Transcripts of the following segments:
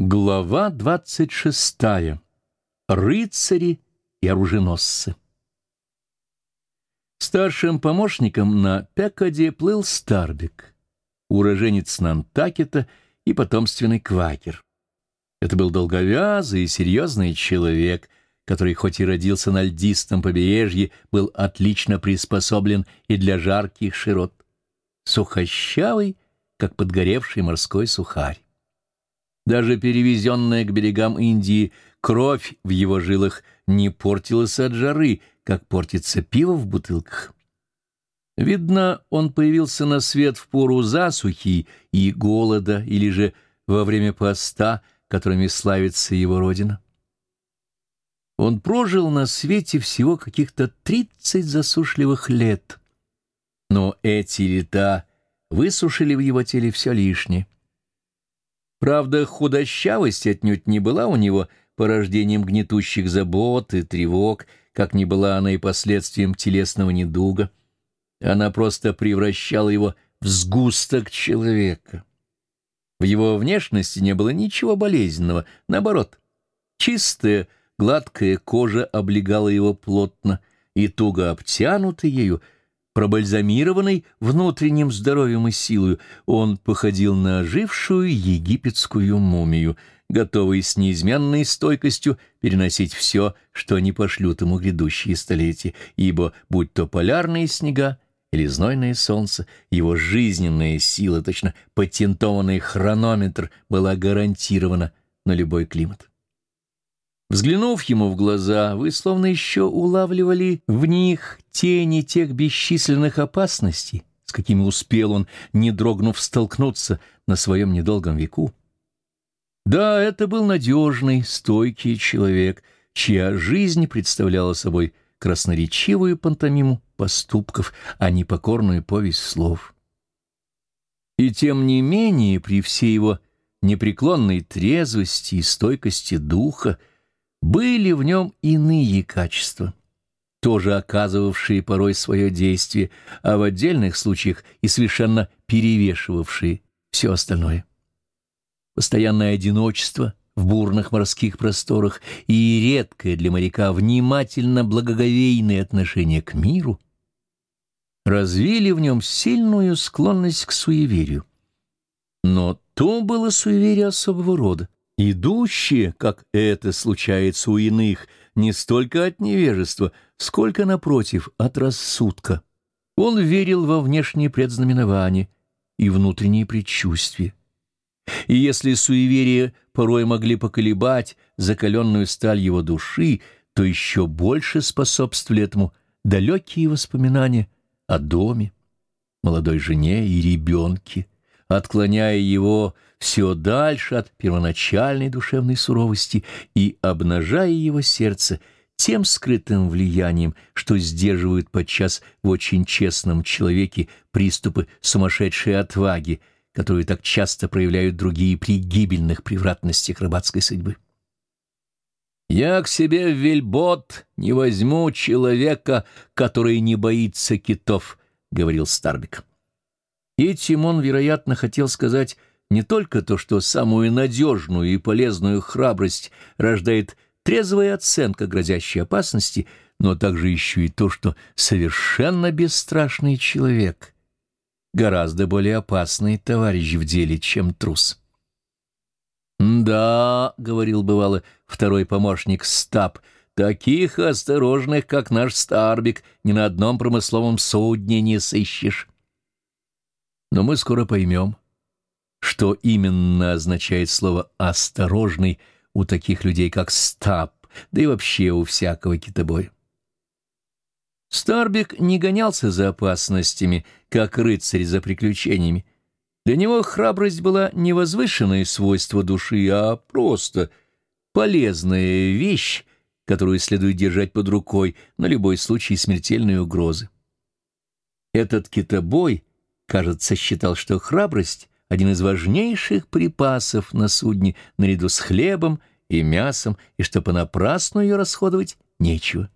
Глава двадцать шестая. Рыцари и оруженосцы. Старшим помощником на Пекаде плыл Старбик, уроженец Нантакета и потомственный квакер. Это был долговязый и серьезный человек, который, хоть и родился на льдистом побережье, был отлично приспособлен и для жарких широт. Сухощавый, как подгоревший морской сухарь. Даже перевезенная к берегам Индии кровь в его жилах не портилась от жары, как портится пиво в бутылках. Видно, он появился на свет в пору засухи и голода, или же во время поста, которыми славится его родина. Он прожил на свете всего каких-то тридцать засушливых лет, но эти лета высушили в его теле все лишнее. Правда, худощавость отнюдь не была у него порождением гнетущих забот и тревог, как не была она и последствием телесного недуга. Она просто превращала его в сгусток человека. В его внешности не было ничего болезненного, наоборот. Чистая, гладкая кожа облегала его плотно, и туго обтянутый ею — Пробальзамированный внутренним здоровьем и силою, он походил на ожившую египетскую мумию, готовый с неизменной стойкостью переносить все, что не пошлют ему грядущие столетия, ибо, будь то полярные снега или знойное солнце, его жизненная сила, точно патентованный хронометр, была гарантирована на любой климат. Взглянув ему в глаза, вы словно еще улавливали в них тени тех бесчисленных опасностей, с какими успел он, не дрогнув, столкнуться на своем недолгом веку. Да, это был надежный, стойкий человек, чья жизнь представляла собой красноречивую пантомиму поступков, а не покорную повесть слов. И тем не менее, при всей его непреклонной трезвости и стойкости духа, были в нем иные качества, тоже оказывавшие порой свое действие, а в отдельных случаях и совершенно перевешивавшие все остальное. Постоянное одиночество в бурных морских просторах и редкое для моряка внимательно благоговейное отношение к миру развили в нем сильную склонность к суеверию. Но то было суеверие особого рода идущие, как это случается у иных, не столько от невежества, сколько, напротив, от рассудка. Он верил во внешние предзнаменования и внутренние предчувствия. И если суеверия порой могли поколебать закаленную сталь его души, то еще больше способствовали этому далекие воспоминания о доме, молодой жене и ребенке, отклоняя его все дальше от первоначальной душевной суровости и обнажая его сердце тем скрытым влиянием, что сдерживают подчас в очень честном человеке приступы сумасшедшей отваги, которую так часто проявляют другие при гибельных превратностях рыбацкой судьбы. «Я к себе в вельбот не возьму человека, который не боится китов», — говорил Старбик. Этим он, вероятно, хотел сказать не только то, что самую надежную и полезную храбрость рождает трезвая оценка грозящей опасности, но также еще и то, что совершенно бесстрашный человек гораздо более опасный товарищ в деле, чем трус. «Да», — говорил бывало второй помощник Стаб, — «таких осторожных, как наш Старбик, ни на одном промысловом судне не сыщешь». Но мы скоро поймем, что именно означает слово «осторожный» у таких людей, как Стаб, да и вообще у всякого китобоя. Старбик не гонялся за опасностями, как рыцарь за приключениями. Для него храбрость была не возвышенное свойство души, а просто полезная вещь, которую следует держать под рукой на любой случай смертельной угрозы. Этот китобой — кажется, считал, что храбрость — один из важнейших припасов на судне наряду с хлебом и мясом, и что понапрасну ее расходовать нечего.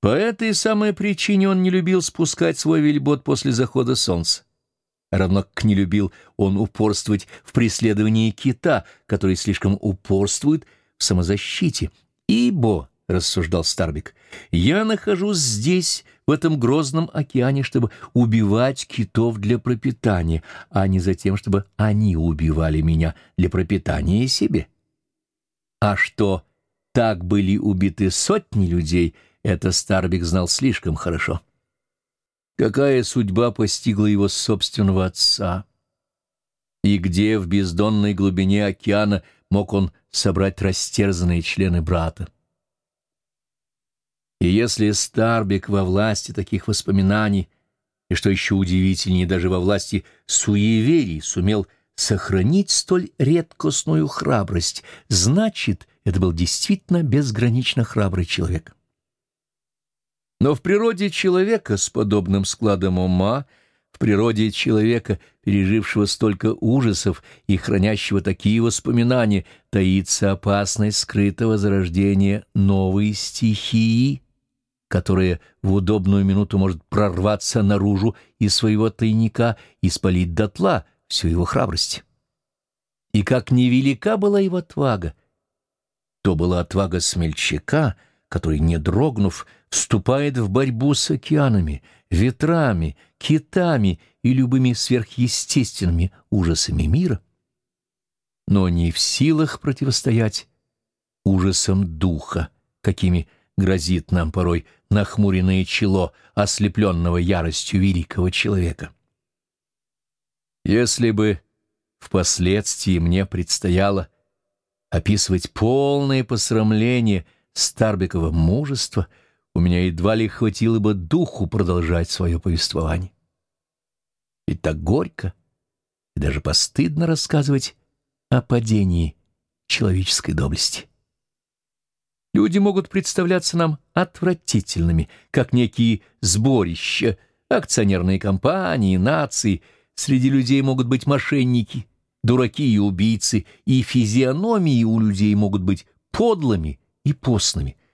По этой самой причине он не любил спускать свой вельбот после захода солнца. равно как не любил он упорствовать в преследовании кита, который слишком упорствует в самозащите. «Ибо», — рассуждал Старбик, — «я нахожусь здесь, в этом грозном океане, чтобы убивать китов для пропитания, а не за тем, чтобы они убивали меня для пропитания себе». А что так были убиты сотни людей, это Старбик знал слишком хорошо. Какая судьба постигла его собственного отца? И где в бездонной глубине океана мог он собрать растерзанные члены брата? И если Старбик во власти таких воспоминаний, и, что еще удивительнее, даже во власти суеверий сумел сохранить столь редкостную храбрость, значит, это был действительно безгранично храбрый человек. Но в природе человека с подобным складом ума, в природе человека, пережившего столько ужасов и хранящего такие воспоминания, таится опасность скрытого зарождения новой стихии, которая в удобную минуту может прорваться наружу из своего тайника и спалить дотла всю его храбрость. И как невелика была его отвага, то была отвага смельчака, который, не дрогнув, вступает в борьбу с океанами, ветрами, китами и любыми сверхъестественными ужасами мира, но не в силах противостоять ужасам духа, какими грозит нам порой нахмуренное чело ослепленного яростью великого человека. Если бы впоследствии мне предстояло описывать полное посрамление Старбекова мужества — у меня едва ли хватило бы духу продолжать свое повествование. Ведь так горько и даже постыдно рассказывать о падении человеческой доблести. Люди могут представляться нам отвратительными, как некие сборища, акционерные компании, нации. Среди людей могут быть мошенники, дураки и убийцы, и физиономии у людей могут быть подлыми и постными —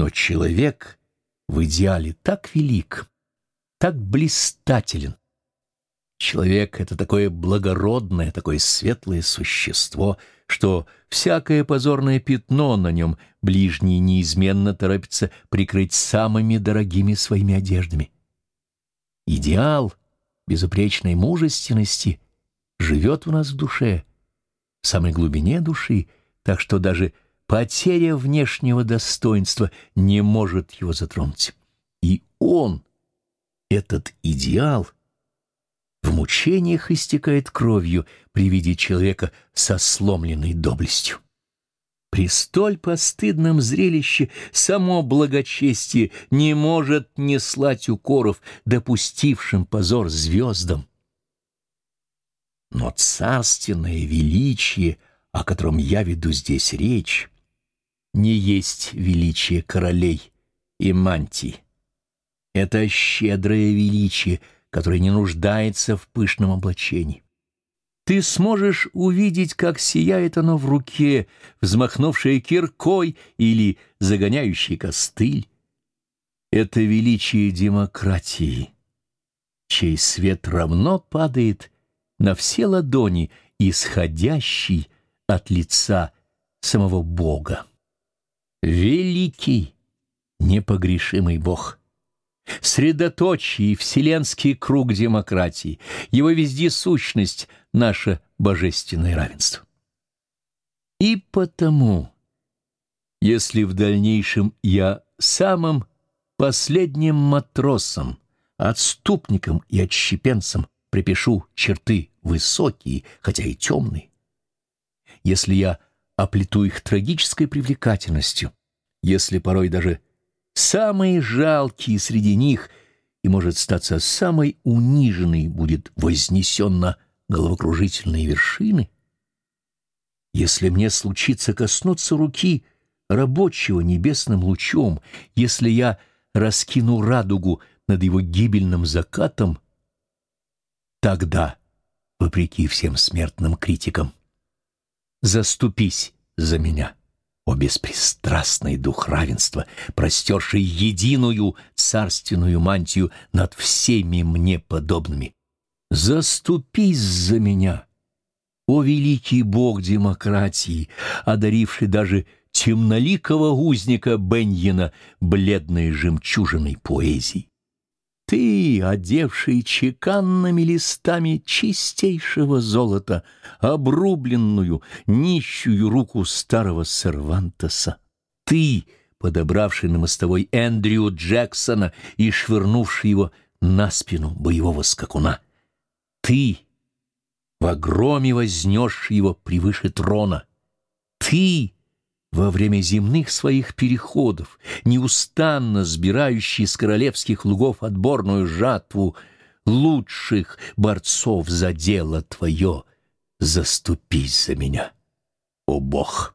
но человек в идеале так велик, так блистателен. Человек — это такое благородное, такое светлое существо, что всякое позорное пятно на нем ближние неизменно торопятся прикрыть самыми дорогими своими одеждами. Идеал безупречной мужественности живет у нас в душе, в самой глубине души, так что даже Потеря внешнего достоинства не может его затронуть. И он, этот идеал, в мучениях истекает кровью при виде человека со сломленной доблестью. При столь постыдном зрелище само благочестие не может не слать укоров, допустившим позор звездам. Но царственное величие, о котором я веду здесь речь, не есть величие королей и мантий. Это щедрое величие, которое не нуждается в пышном облачении. Ты сможешь увидеть, как сияет оно в руке, взмахнувшее киркой или загоняющий костыль. Это величие демократии, чей свет равно падает на все ладони, исходящий от лица самого Бога. Великий, непогрешимый Бог. Средоточие и вселенский круг демократии, его вездесущность — наше божественное равенство. И потому, если в дальнейшем я самым последним матросом, отступником и отщепенцем припишу черты высокие, хотя и темные, если я оплету их трагической привлекательностью, если порой даже самые жалкие среди них и, может статься, самой униженной будет вознесен на головокружительные вершины, если мне случится коснуться руки рабочего небесным лучом, если я раскину радугу над его гибельным закатом, тогда, вопреки всем смертным критикам, заступись за меня, о беспристрастный дух равенства, простерший единую царственную мантию над всеми мне подобными. Заступись за меня, о великий бог демократии, одаривший даже темноликого узника Беньена бледной жемчужиной поэзии. Ты, одевший чеканными листами чистейшего золота, обрубленную, нищую руку старого Сервантеса. Ты, подобравший на мостовой Эндрю Джексона и швырнувший его на спину боевого скакуна. Ты, в громе вознесший его превыше трона. Ты, во время земных своих переходов, неустанно сбирающий с королевских лугов отборную жатву лучших борцов за дело твое, заступись за меня, о Бог!